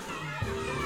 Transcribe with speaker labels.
Speaker 1: Yeah.